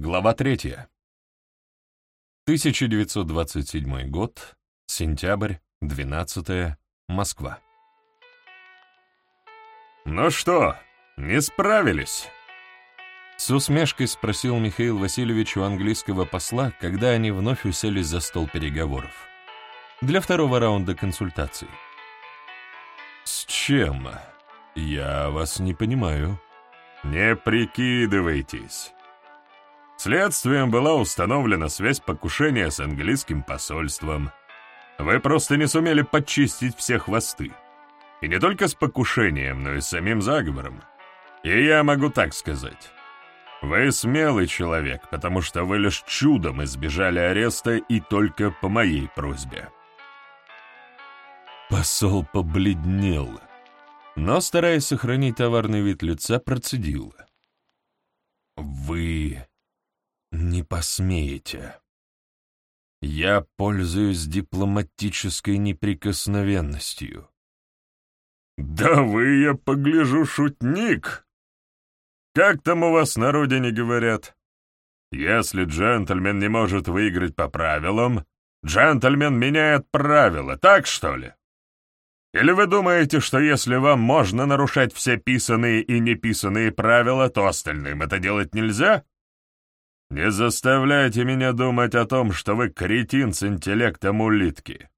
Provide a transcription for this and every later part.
Глава третья. 1927 год, сентябрь, 12 Москва. «Ну что, не справились?» С усмешкой спросил Михаил Васильевич у английского посла, когда они вновь уселись за стол переговоров. Для второго раунда консультаций. «С чем? Я вас не понимаю». «Не прикидывайтесь. Следствием была установлена связь покушения с английским посольством. Вы просто не сумели подчистить все хвосты. И не только с покушением, но и с самим заговором. И я могу так сказать. Вы смелый человек, потому что вы лишь чудом избежали ареста и только по моей просьбе. Посол побледнел, но, стараясь сохранить товарный вид лица, процедил. «Вы не посмеете. Я пользуюсь дипломатической неприкосновенностью». «Да вы, я погляжу, шутник! Как там у вас на родине говорят? Если джентльмен не может выиграть по правилам, джентльмен меняет правила, так что ли?» Или вы думаете, что если вам можно нарушать все писанные и неписанные правила, то остальным это делать нельзя? Не заставляйте меня думать о том, что вы кретин с интеллектом улитки.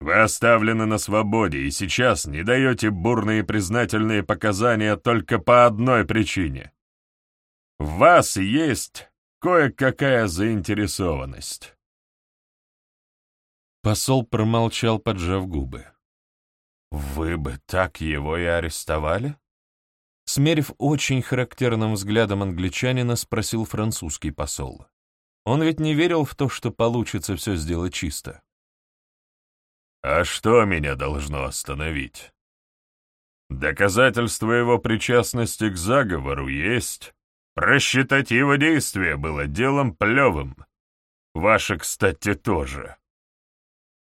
Вы оставлены на свободе и сейчас не даете бурные признательные показания только по одной причине. В вас есть кое-какая заинтересованность. Посол промолчал, поджав губы. «Вы бы так его и арестовали?» Смерив очень характерным взглядом англичанина, спросил французский посол. Он ведь не верил в то, что получится все сделать чисто. «А что меня должно остановить? Доказательства его причастности к заговору есть. Просчитать его действия было делом плевым. Ваше, кстати, тоже.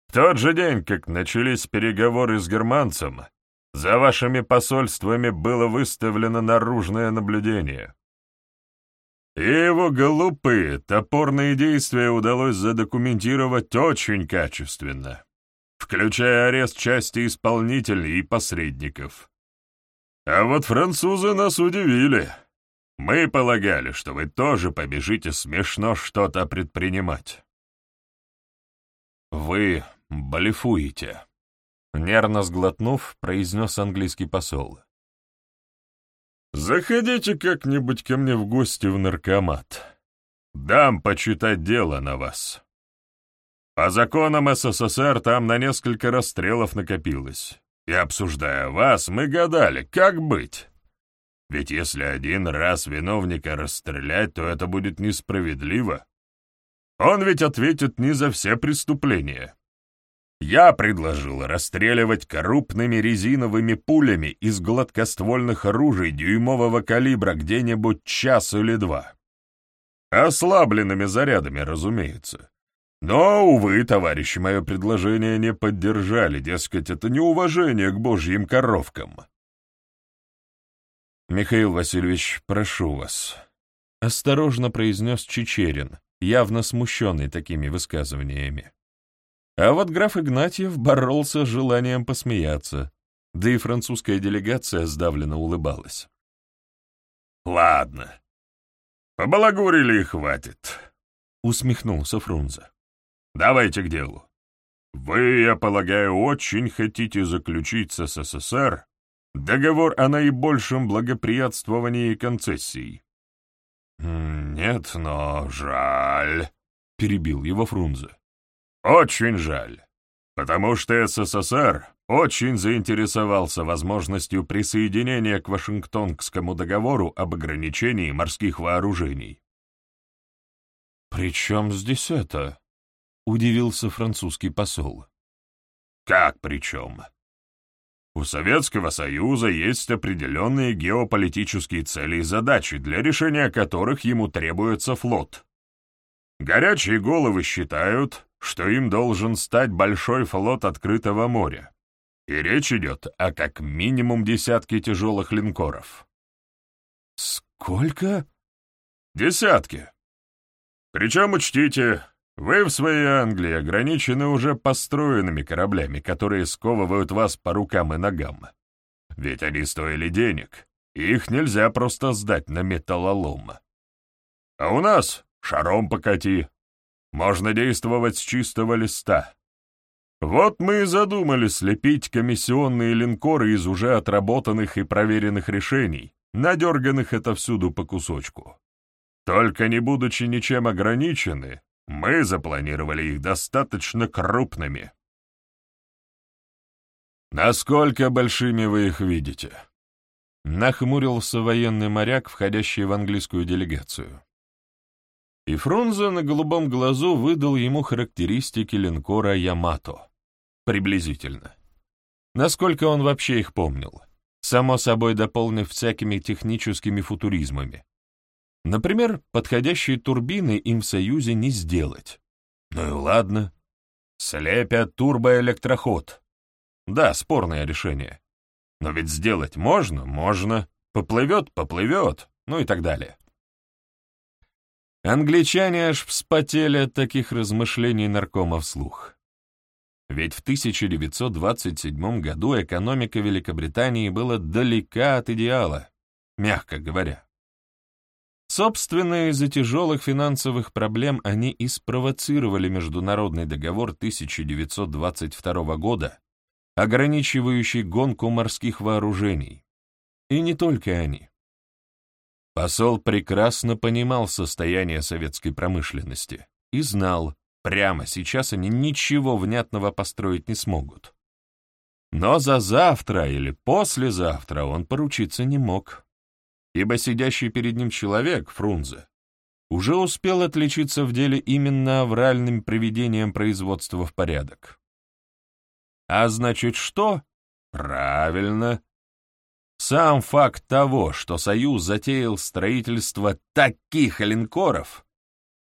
В тот же день, как начались переговоры с германцем, за вашими посольствами было выставлено наружное наблюдение. И его глупые, топорные действия удалось задокументировать очень качественно, включая арест части исполнителей и посредников. А вот французы нас удивили. Мы полагали, что вы тоже побежите смешно что-то предпринимать. Вы блефуете», — нервно сглотнув, произнес английский посол. «Заходите как-нибудь ко мне в гости в наркомат. Дам почитать дело на вас. По законам СССР там на несколько расстрелов накопилось, и, обсуждая вас, мы гадали, как быть». Ведь если один раз виновника расстрелять, то это будет несправедливо. Он ведь ответит не за все преступления. Я предложил расстреливать крупными резиновыми пулями из гладкоствольных оружий дюймового калибра где-нибудь час или два. Ослабленными зарядами, разумеется. Но, увы, товарищи, мое предложение не поддержали, дескать, это неуважение к божьим коровкам. «Михаил Васильевич, прошу вас», — осторожно произнес Чечерин, явно смущенный такими высказываниями. А вот граф Игнатьев боролся с желанием посмеяться, да и французская делегация сдавленно улыбалась. «Ладно, побалагурили и хватит», — усмехнулся Фрунзе. «Давайте к делу. Вы, я полагаю, очень хотите заключить с СССР договор о наибольшем благоприятствовании концессий». «Нет, но жаль», — перебил его Фрунзе. Очень жаль, потому что СССР очень заинтересовался возможностью присоединения к Вашингтонскому договору об ограничении морских вооружений. «При чем здесь это?» — удивился французский посол. «Как при чем?» У Советского Союза есть определенные геополитические цели и задачи, для решения которых ему требуется флот. Горячие головы считают, что им должен стать большой флот открытого моря. И речь идет о как минимум десятке тяжелых линкоров. «Сколько?» «Десятки. Причем учтите, вы в своей Англии ограничены уже построенными кораблями, которые сковывают вас по рукам и ногам. Ведь они стоили денег, и их нельзя просто сдать на металлолом. А у нас шаром покати. Можно действовать с чистого листа. Вот мы и задумали слепить комиссионные линкоры из уже отработанных и проверенных решений, надерганных отовсюду по кусочку. Только не будучи ничем ограничены, мы запланировали их достаточно крупными. «Насколько большими вы их видите?» Нахмурился военный моряк, входящий в английскую делегацию. И Фрунзе на голубом глазу выдал ему характеристики линкора «Ямато». Приблизительно. Насколько он вообще их помнил? Само собой дополнив всякими техническими футуризмами. Например, подходящие турбины им в Союзе не сделать. Ну и ладно. Слепят турбоэлектроход. Да, спорное решение. Но ведь сделать можно? Можно. Поплывет? Поплывет. Ну и так далее. Англичане аж вспотели от таких размышлений наркома вслух. Ведь в 1927 году экономика Великобритании была далека от идеала, мягко говоря. Собственно, из-за тяжелых финансовых проблем они и спровоцировали международный договор 1922 года, ограничивающий гонку морских вооружений. И не только они. Посол прекрасно понимал состояние советской промышленности и знал, прямо сейчас они ничего внятного построить не смогут. Но за завтра или послезавтра он поручиться не мог ибо сидящий перед ним человек, Фрунзе, уже успел отличиться в деле именно авральным приведением производства в порядок. А значит что? Правильно. Сам факт того, что Союз затеял строительство таких линкоров,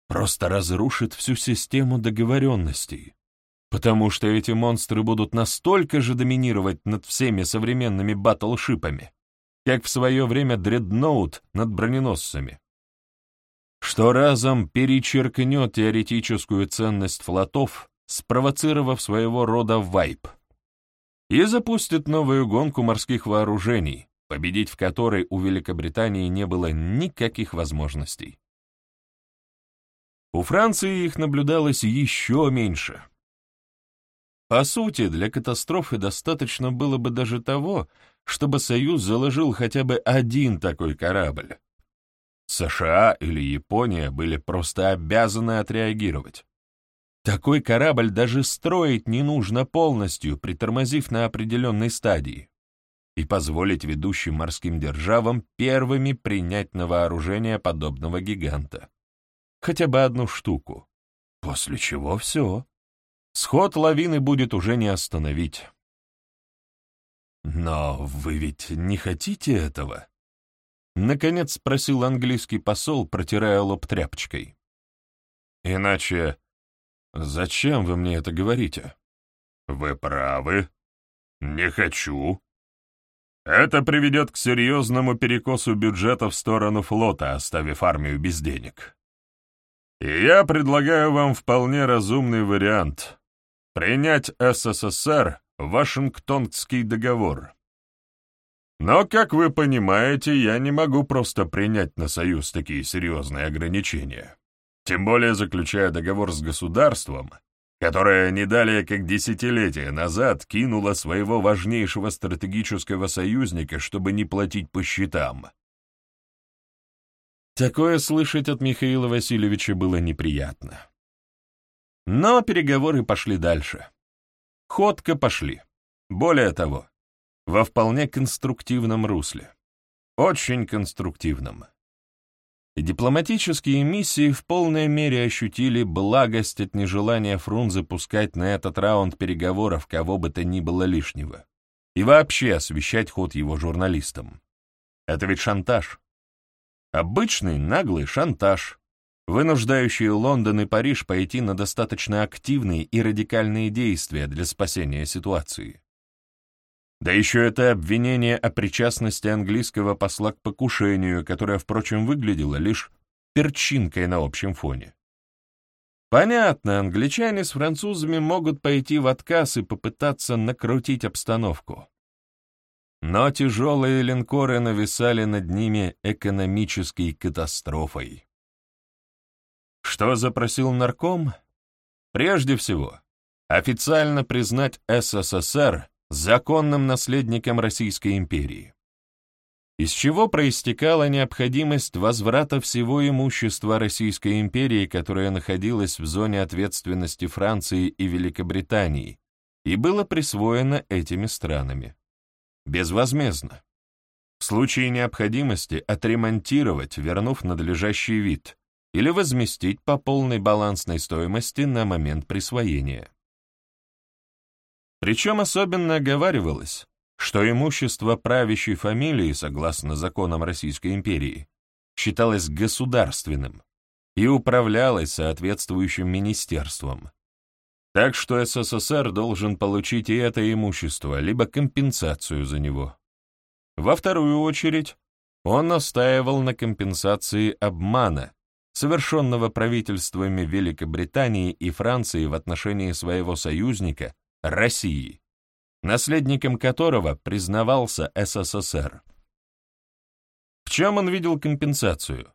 просто разрушит всю систему договоренностей, потому что эти монстры будут настолько же доминировать над всеми современными батлшипами, как в свое время дредноут над броненосцами, что разом перечеркнет теоретическую ценность флотов, спровоцировав своего рода вайп, и запустит новую гонку морских вооружений, победить в которой у Великобритании не было никаких возможностей. У Франции их наблюдалось еще меньше. По сути, для катастрофы достаточно было бы даже того, чтобы Союз заложил хотя бы один такой корабль. США или Япония были просто обязаны отреагировать. Такой корабль даже строить не нужно полностью, притормозив на определенной стадии, и позволить ведущим морским державам первыми принять на вооружение подобного гиганта. Хотя бы одну штуку. После чего все. Сход лавины будет уже не остановить. «Но вы ведь не хотите этого?» Наконец спросил английский посол, протирая лоб тряпочкой. «Иначе зачем вы мне это говорите?» «Вы правы. Не хочу. Это приведет к серьезному перекосу бюджета в сторону флота, оставив армию без денег. И я предлагаю вам вполне разумный вариант — принять СССР Вашингтонский договор. Но, как вы понимаете, я не могу просто принять на Союз такие серьезные ограничения. Тем более заключая договор с государством, которое не далее как десятилетия назад кинуло своего важнейшего стратегического союзника, чтобы не платить по счетам. Такое слышать от Михаила Васильевича было неприятно. Но переговоры пошли дальше. Ходко пошли. Более того, во вполне конструктивном русле. Очень конструктивном. И дипломатические миссии в полной мере ощутили благость от нежелания Фрунзе пускать на этот раунд переговоров кого бы то ни было лишнего. И вообще освещать ход его журналистам. Это ведь шантаж. Обычный наглый шантаж, вынуждающие Лондон и Париж пойти на достаточно активные и радикальные действия для спасения ситуации. Да еще это обвинение о причастности английского посла к покушению, которое, впрочем, выглядело лишь перчинкой на общем фоне. Понятно, англичане с французами могут пойти в отказ и попытаться накрутить обстановку. Но тяжелые линкоры нависали над ними экономической катастрофой. Что запросил нарком? Прежде всего, официально признать СССР законным наследником Российской империи из чего проистекала необходимость возврата всего имущества Российской империи, которое находилось в зоне ответственности Франции и Великобритании и было присвоено этими странами. Безвозмездно. В случае необходимости отремонтировать, вернув надлежащий вид, или возместить по полной балансной стоимости на момент присвоения. Причем особенно оговаривалось, что имущество правящей фамилии, согласно законам Российской империи, считалось государственным и управлялось соответствующим министерством. Так что СССР должен получить и это имущество, либо компенсацию за него. Во вторую очередь, он настаивал на компенсации обмана, совершенного правительствами Великобритании и Франции в отношении своего союзника, России наследником которого признавался СССР. В чем он видел компенсацию?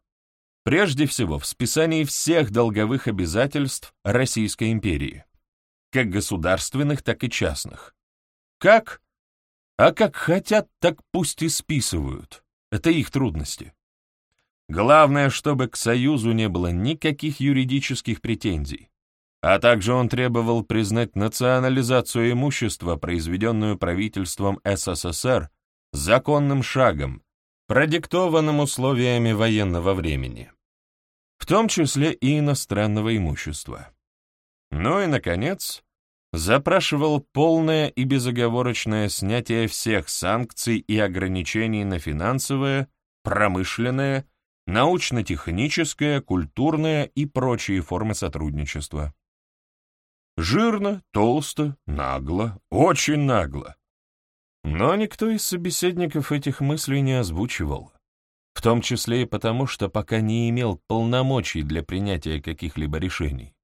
Прежде всего, в списании всех долговых обязательств Российской империи, как государственных, так и частных. Как? А как хотят, так пусть и списывают. Это их трудности. Главное, чтобы к Союзу не было никаких юридических претензий. А также он требовал признать национализацию имущества, произведенную правительством СССР, законным шагом, продиктованным условиями военного времени, в том числе и иностранного имущества. Ну и, наконец, запрашивал полное и безоговорочное снятие всех санкций и ограничений на финансовое, промышленное, научно-техническое, культурное и прочие формы сотрудничества. Жирно, толсто, нагло, очень нагло. Но никто из собеседников этих мыслей не озвучивал, в том числе и потому, что пока не имел полномочий для принятия каких-либо решений.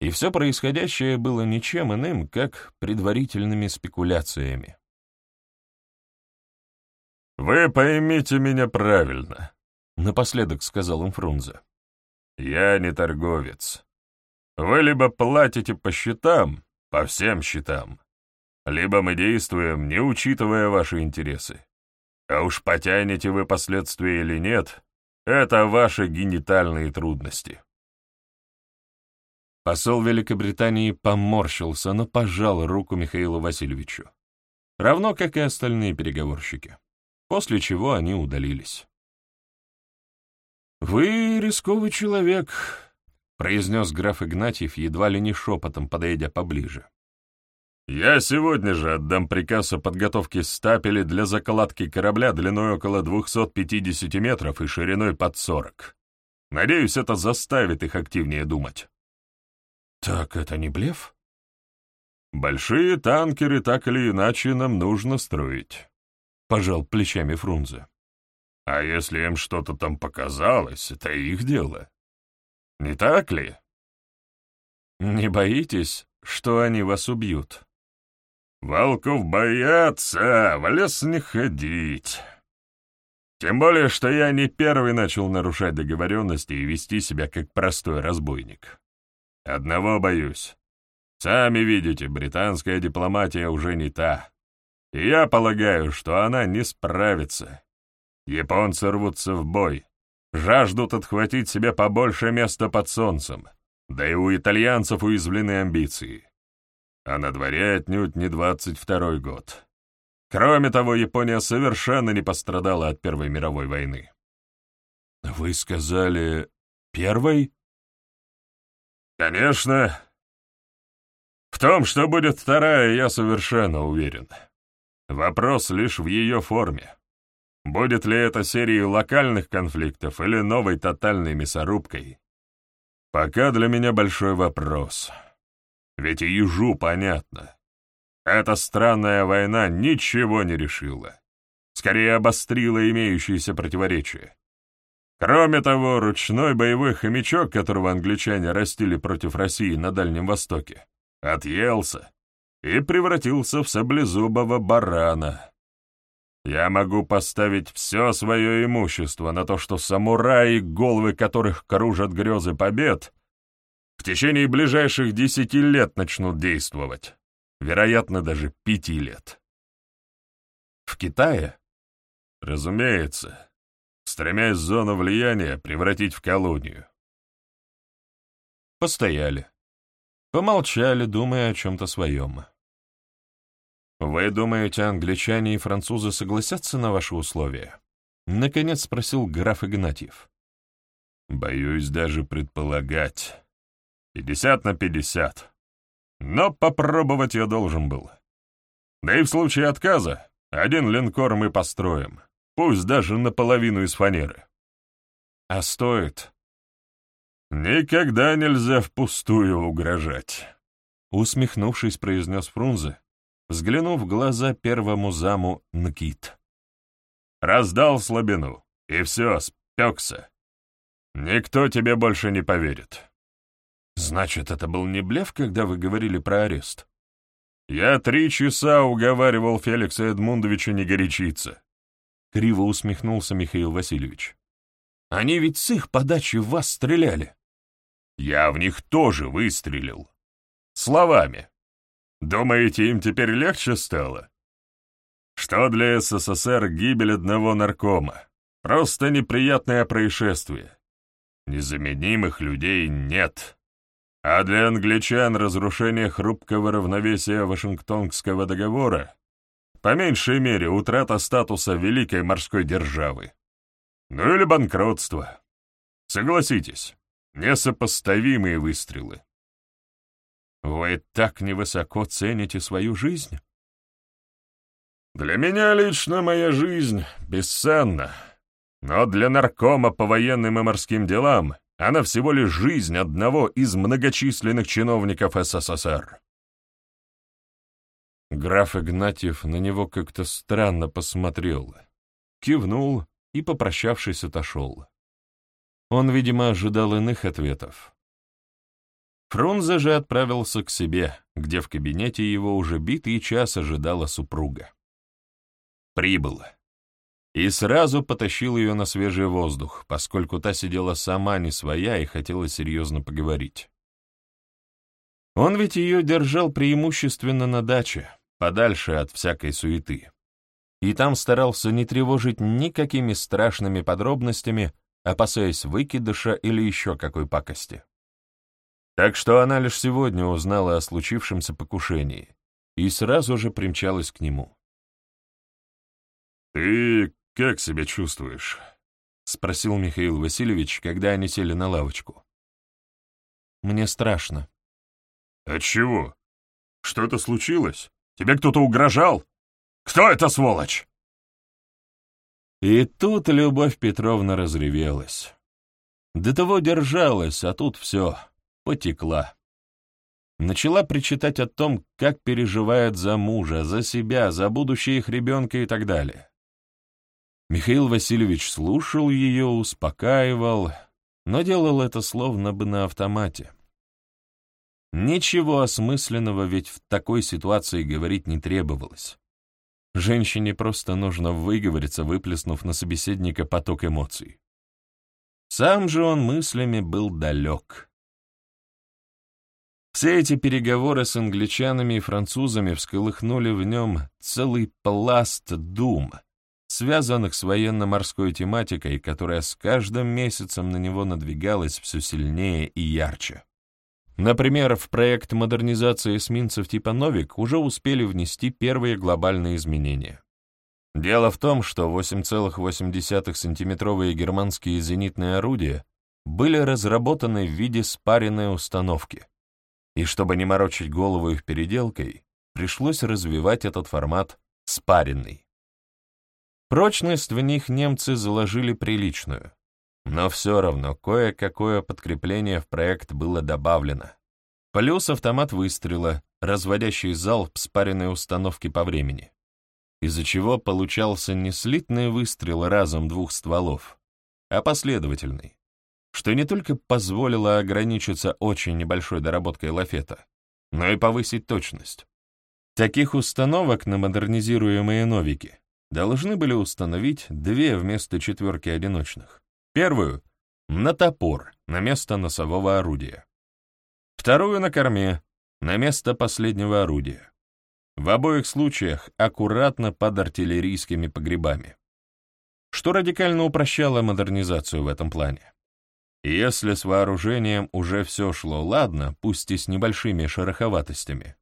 И все происходящее было ничем иным, как предварительными спекуляциями. «Вы поймите меня правильно», — напоследок сказал им Фрунзе. «Я не торговец. Вы либо платите по счетам, по всем счетам, либо мы действуем, не учитывая ваши интересы. А уж потянете вы последствия или нет, это ваши генитальные трудности. Посол Великобритании поморщился, но пожал руку Михаилу Васильевичу, равно как и остальные переговорщики, после чего они удалились. «Вы рисковый человек», произнес граф Игнатьев, едва ли не шепотом, подойдя поближе. «Я сегодня же отдам приказ о подготовке стапелей для закладки корабля длиной около 250 метров и шириной под 40. Надеюсь, это заставит их активнее думать». «Так это не блеф?» «Большие танкеры так или иначе нам нужно строить», — пожал плечами Фрунзе. «А если им что-то там показалось, это их дело. Не так ли? Не боитесь, что они вас убьют? Волков боятся, в лес не ходить. Тем более, что я не первый начал нарушать договоренности и вести себя как простой разбойник. Одного боюсь. Сами видите, британская дипломатия уже не та. И я полагаю, что она не справится. Японцы рвутся в бой, жаждут отхватить себе побольше места под солнцем, да и у итальянцев уязвлены амбиции. А на дворе отнюдь не 22-й год. Кроме того, Япония совершенно не пострадала от Первой мировой войны. «Вы сказали, первой?» «Конечно. В том, что будет вторая, я совершенно уверен. Вопрос лишь в ее форме. Будет ли это серией локальных конфликтов или новой тотальной мясорубкой? Пока для меня большой вопрос. Ведь и ежу понятно. Эта странная война ничего не решила. Скорее обострила имеющиеся противоречия. Кроме того, ручной боевой хомячок, которого англичане растили против России на Дальнем Востоке, отъелся и превратился в саблезубого барана. Я могу поставить все свое имущество на то, что самураи, головы которых кружат грезы побед, в течение ближайших десяти лет начнут действовать, вероятно, даже пяти лет. В Китае? Разумеется, стремясь зону влияния превратить в колонию. Постояли. Помолчали, думая о чем-то своем. «Вы думаете, англичане и французы согласятся на ваши условия?» — наконец спросил граф Игнатьев. «Боюсь даже предполагать. Пятьдесят на пятьдесят. Но попробовать я должен был. Да и в случае отказа один линкор мы построим, пусть даже наполовину из фанеры. А стоит? Никогда нельзя впустую угрожать. Усмехнувшись, произнес Фрунзе, взглянув в глаза первому заму Нкит. Раздал слабину, и все, спекся. Никто тебе больше не поверит. Значит, это был не блеф, когда вы говорили про арест? Я три часа уговаривал Феликса Эдмундовича не горячиться. Криво усмехнулся Михаил Васильевич. Они ведь с их подачи в вас стреляли. Я в них тоже выстрелил. Словами. Думаете, им теперь легче стало? Что для СССР гибель одного наркома? Просто неприятное происшествие. Незаменимых людей нет. А для англичан разрушение хрупкого равновесия Вашингтонского договора по меньшей мере утрата статуса великой морской державы. Ну или банкротство. Согласитесь, несопоставимые выстрелы. Вы так невысоко цените свою жизнь? Для меня лично моя жизнь бесценна, но для наркома по военным и морским делам она всего лишь жизнь одного из многочисленных чиновников СССР. Граф Игнатьев на него как-то странно посмотрел, кивнул и, попрощавшись, отошел. Он, видимо, ожидал иных ответов. Фрунзе же отправился к себе, где в кабинете его уже битый час ожидала супруга. Прибыл. И сразу потащил ее на свежий воздух, поскольку та сидела сама не своя и хотела серьезно поговорить. Он ведь ее держал преимущественно на даче, подальше от всякой суеты. И там старался не тревожить никакими страшными подробностями, опасаясь выкидыша или еще какой пакости. Так что она лишь сегодня узнала о случившемся покушении и сразу же примчалась к нему. «Ты как себя чувствуешь?» — спросил Михаил Васильевич, когда они сели на лавочку. «Мне страшно». «Отчего? Что-то случилось? Тебе кто-то угрожал? Кто это сволочь?» И тут Любовь Петровна разревелась. До того держалась, а тут все потекла. Начала причитать о том, как переживает за мужа, за себя, за будущее их ребенка и так далее. Михаил Васильевич слушал ее, успокаивал, но делал это словно бы на автомате. Ничего осмысленного ведь в такой ситуации говорить не требовалось. Женщине просто нужно выговориться, выплеснув на собеседника поток эмоций. Сам же он мыслями был далек. Все эти переговоры с англичанами и французами всколыхнули в нем целый пласт дум, связанных с военно-морской тематикой, которая с каждым месяцем на него надвигалась все сильнее и ярче. Например, в проект модернизации эсминцев типа «Новик» уже успели внести первые глобальные изменения. Дело в том, что 8,8-сантиметровые германские зенитные орудия были разработаны в виде спаренной установки, и чтобы не морочить голову их переделкой, пришлось развивать этот формат спаренный. Прочность в них немцы заложили приличную, но все равно кое-какое подкрепление в проект было добавлено. Плюс автомат выстрела, разводящий залп спаренной установки по времени, из-за чего получался не слитный выстрел разом двух стволов, а последовательный, что не только позволило ограничиться очень небольшой доработкой лафета, но и повысить точность. Таких установок на модернизируемые новики должны были установить две вместо четверки одиночных. Первую — на топор, на место носового орудия. Вторую — на корме, на место последнего орудия. В обоих случаях аккуратно под артиллерийскими погребами, что радикально упрощало модернизацию в этом плане. Если с вооружением уже все шло ладно, пусть и с небольшими шероховатостями,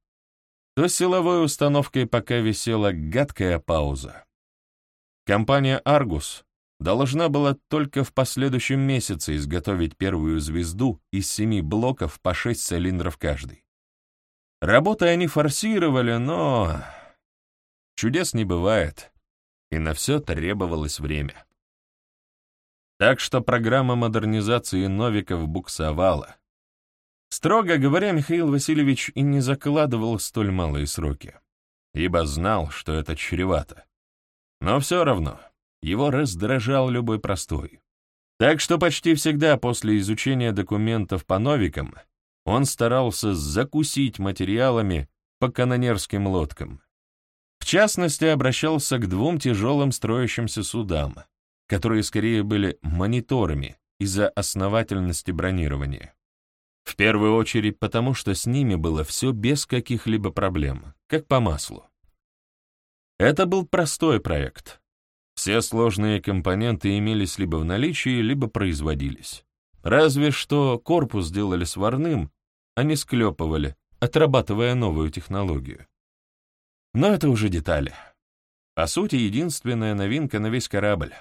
то с силовой установкой пока висела гадкая пауза. Компания «Аргус» должна была только в последующем месяце изготовить первую звезду из семи блоков по шесть цилиндров каждый. Работы они форсировали, но... Чудес не бывает, и на все требовалось время. Так что программа модернизации Новиков буксовала. Строго говоря, Михаил Васильевич и не закладывал столь малые сроки, ибо знал, что это чревато. Но все равно его раздражал любой простой. Так что почти всегда после изучения документов по новикам он старался закусить материалами по канонерским лодкам. В частности, обращался к двум тяжелым строящимся судам, которые скорее были мониторами из-за основательности бронирования. В первую очередь потому, что с ними было все без каких-либо проблем, как по маслу. Это был простой проект, все сложные компоненты имелись либо в наличии, либо производились. Разве что корпус делали сварным, а не склепывали, отрабатывая новую технологию. Но это уже детали. По сути, единственная новинка на весь корабль.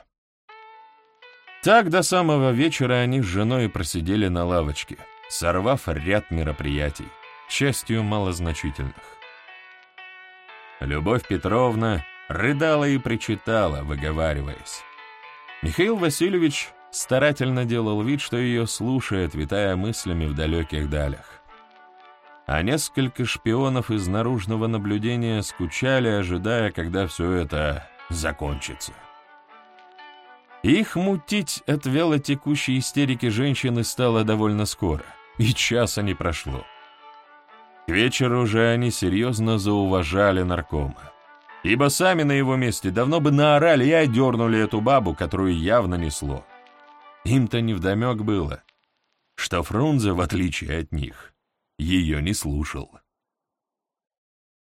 Так до самого вечера они с женой просидели на лавочке, сорвав ряд мероприятий, частью малозначительных. Любовь Петровна рыдала и причитала, выговариваясь. Михаил Васильевич старательно делал вид, что ее слушает, витая мыслями в далеких далях. А несколько шпионов из наружного наблюдения скучали, ожидая, когда все это закончится. Их мутить от вялотекущей истерики женщины стало довольно скоро, и часа не прошло. К вечеру уже они серьезно зауважали наркома ибо сами на его месте давно бы наорали и одернули эту бабу, которую явно несло. Им-то невдомек было, что Фрунзе, в отличие от них, ее не слушал.